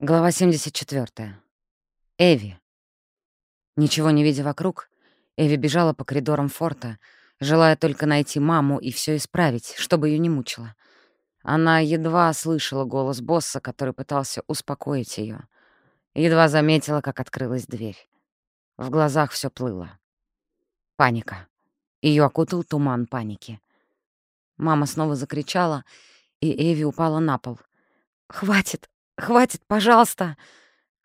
Глава 74. Эви. Ничего не видя вокруг, Эви бежала по коридорам форта, желая только найти маму и все исправить, чтобы ее не мучило. Она едва слышала голос босса, который пытался успокоить ее. Едва заметила, как открылась дверь. В глазах все плыло. Паника. Ее окутал туман паники. Мама снова закричала, и Эви упала на пол. «Хватит! Хватит, пожалуйста!»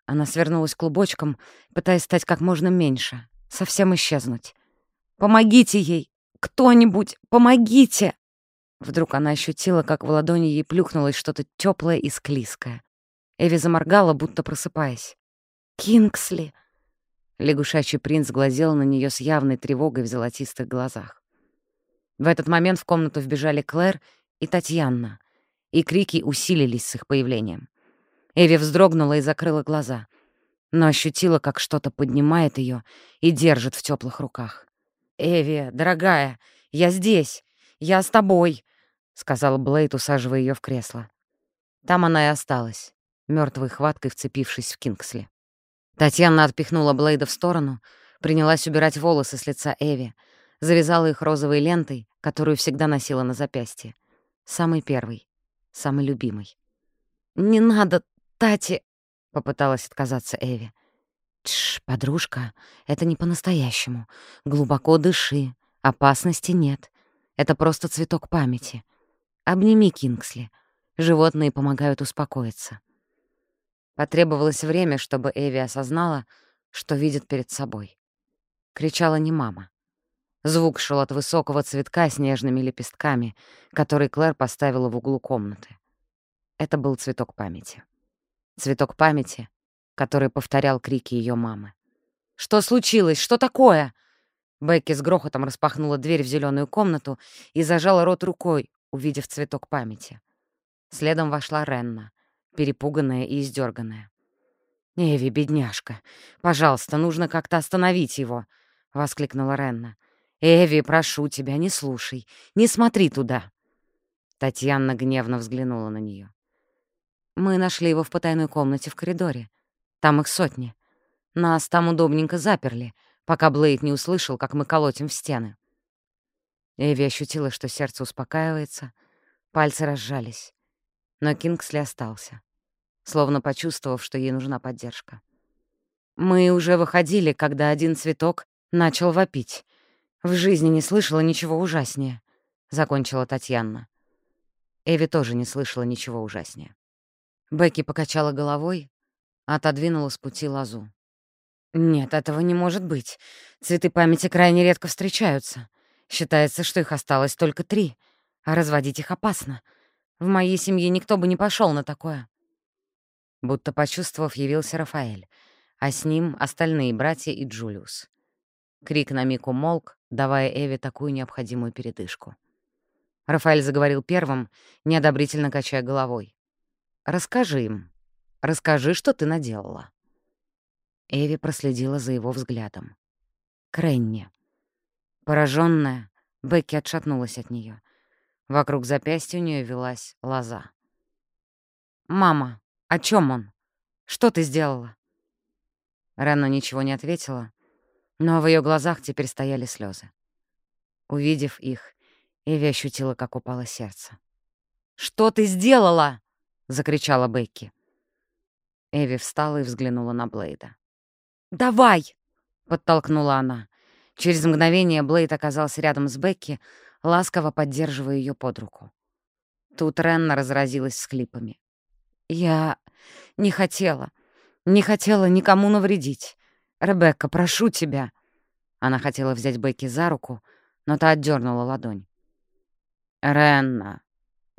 Она свернулась клубочком, пытаясь стать как можно меньше, совсем исчезнуть. «Помогите ей! Кто-нибудь! Помогите!» Вдруг она ощутила, как в ладони ей плюхнулось что-то теплое и склизкое. Эви заморгала, будто просыпаясь. «Кингсли!» Лягушачий принц глазел на нее с явной тревогой в золотистых глазах. В этот момент в комнату вбежали Клэр и Татьяна, и крики усилились с их появлением. Эви вздрогнула и закрыла глаза, но ощутила, как что-то поднимает ее и держит в теплых руках. «Эви, дорогая, я здесь, я с тобой», — сказал Блейд, усаживая ее в кресло. Там она и осталась, мертвой хваткой вцепившись в Кингсли. Татьяна отпихнула Блейда в сторону, принялась убирать волосы с лица Эви, завязала их розовой лентой, которую всегда носила на запястье. Самый первый, самый любимый. «Не надо Тати!» — попыталась отказаться Эви. «Тш, подружка, это не по-настоящему. Глубоко дыши, опасности нет. Это просто цветок памяти. Обними Кингсли. Животные помогают успокоиться». Потребовалось время, чтобы Эви осознала, что видит перед собой. Кричала не мама. Звук шел от высокого цветка с нежными лепестками, который Клэр поставила в углу комнаты. Это был цветок памяти. Цветок памяти, который повторял крики ее мамы. «Что случилось? Что такое?» Бекки с грохотом распахнула дверь в зеленую комнату и зажала рот рукой, увидев цветок памяти. Следом вошла Ренна, перепуганная и издерганная. «Эви, бедняжка, пожалуйста, нужно как-то остановить его!» — воскликнула Ренна. «Эви, прошу тебя, не слушай, не смотри туда!» Татьяна гневно взглянула на нее. Мы нашли его в потайной комнате в коридоре. Там их сотни. Нас там удобненько заперли, пока Блейд не услышал, как мы колотим в стены. Эви ощутила, что сердце успокаивается, пальцы разжались. Но Кингсли остался, словно почувствовав, что ей нужна поддержка. Мы уже выходили, когда один цветок начал вопить. В жизни не слышала ничего ужаснее, — закончила Татьяна. Эви тоже не слышала ничего ужаснее. Бекки покачала головой, отодвинула с пути лозу. «Нет, этого не может быть. Цветы памяти крайне редко встречаются. Считается, что их осталось только три, а разводить их опасно. В моей семье никто бы не пошел на такое». Будто почувствовав, явился Рафаэль, а с ним остальные братья и Джулиус. Крик на миг умолк, давая Эве такую необходимую передышку. Рафаэль заговорил первым, неодобрительно качая головой. Расскажи им. Расскажи, что ты наделала». Эви проследила за его взглядом. Кренни. Пораженная, Бекки отшатнулась от нее. Вокруг запястья у нее велась лоза. «Мама, о чем он? Что ты сделала?» Ренна ничего не ответила, но в ее глазах теперь стояли слезы. Увидев их, Эви ощутила, как упало сердце. «Что ты сделала?» — закричала Бекки. Эви встала и взглянула на Блейда. «Давай!» — подтолкнула она. Через мгновение Блейд оказался рядом с Бекки, ласково поддерживая ее под руку. Тут Ренна разразилась схлипами. «Я не хотела, не хотела никому навредить. Ребекка, прошу тебя!» Она хотела взять Бекки за руку, но та отдернула ладонь. «Ренна!»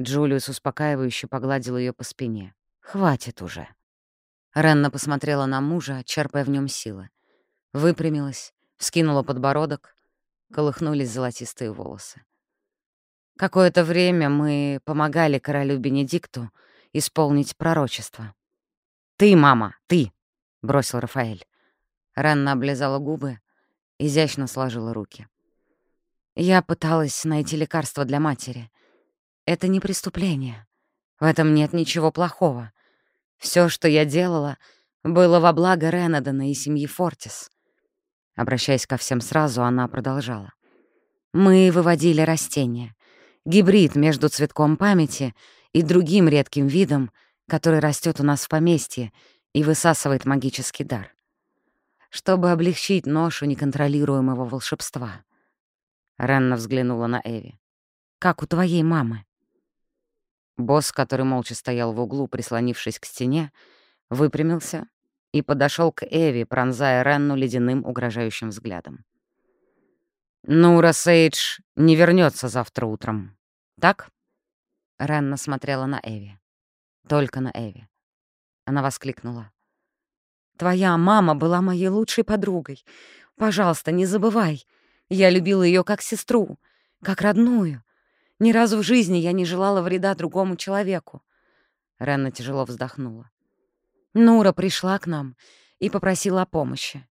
Джулиус успокаивающе погладил ее по спине. «Хватит уже». Ренна посмотрела на мужа, черпая в нем силы. Выпрямилась, вскинула подбородок, колыхнулись золотистые волосы. Какое-то время мы помогали королю Бенедикту исполнить пророчество. «Ты, мама, ты!» — бросил Рафаэль. Ренна облизала губы, изящно сложила руки. Я пыталась найти лекарство для матери — это не преступление. В этом нет ничего плохого. Все, что я делала, было во благо Ренадона и семьи Фортис. Обращаясь ко всем сразу, она продолжала. Мы выводили растения. Гибрид между цветком памяти и другим редким видом, который растет у нас в поместье и высасывает магический дар. Чтобы облегчить ношу неконтролируемого волшебства. Ренна взглянула на Эви. «Как у твоей мамы?» Босс, который молча стоял в углу, прислонившись к стене, выпрямился и подошел к Эви, пронзая Ренну ледяным угрожающим взглядом. «Нура Сейдж не вернется завтра утром, так?» Ренна смотрела на Эви. Только на Эви. Она воскликнула. «Твоя мама была моей лучшей подругой. Пожалуйста, не забывай. Я любила ее как сестру, как родную. Ни разу в жизни я не желала вреда другому человеку». Ренна тяжело вздохнула. Нура пришла к нам и попросила о помощи.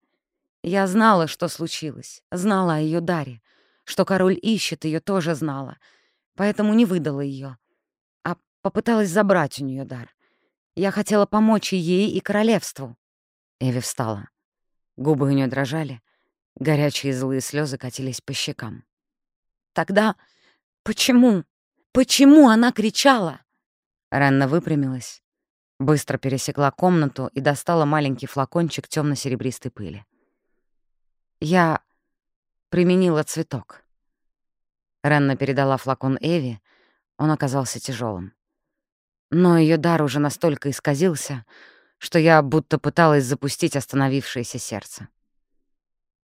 Я знала, что случилось, знала о ее даре, что король ищет ее тоже знала, поэтому не выдала ее, а попыталась забрать у нее дар. Я хотела помочь и ей, и королевству. Эви встала. Губы у нее дрожали, горячие злые слезы катились по щекам. Тогда почему? Почему она кричала? Ренна выпрямилась, быстро пересекла комнату и достала маленький флакончик темно серебристой пыли. Я применила цветок. Ренна передала флакон Эви, он оказался тяжелым. Но ее дар уже настолько исказился, что я будто пыталась запустить остановившееся сердце.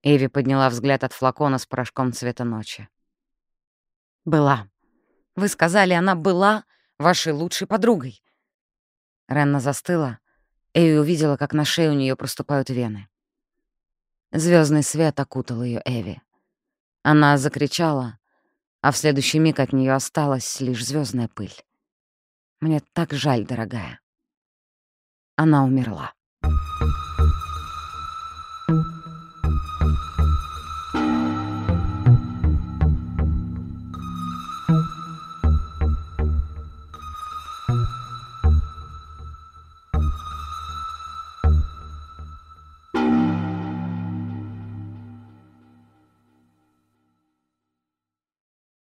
Эви подняла взгляд от флакона с порошком цвета ночи. «Была. Вы сказали, она была вашей лучшей подругой». Ренна застыла. Эви увидела, как на шее у нее проступают вены. Звездный свет окутал ее Эви. Она закричала, а в следующий миг от нее осталась лишь звездная пыль. Мне так жаль, дорогая. Она умерла. Thank you.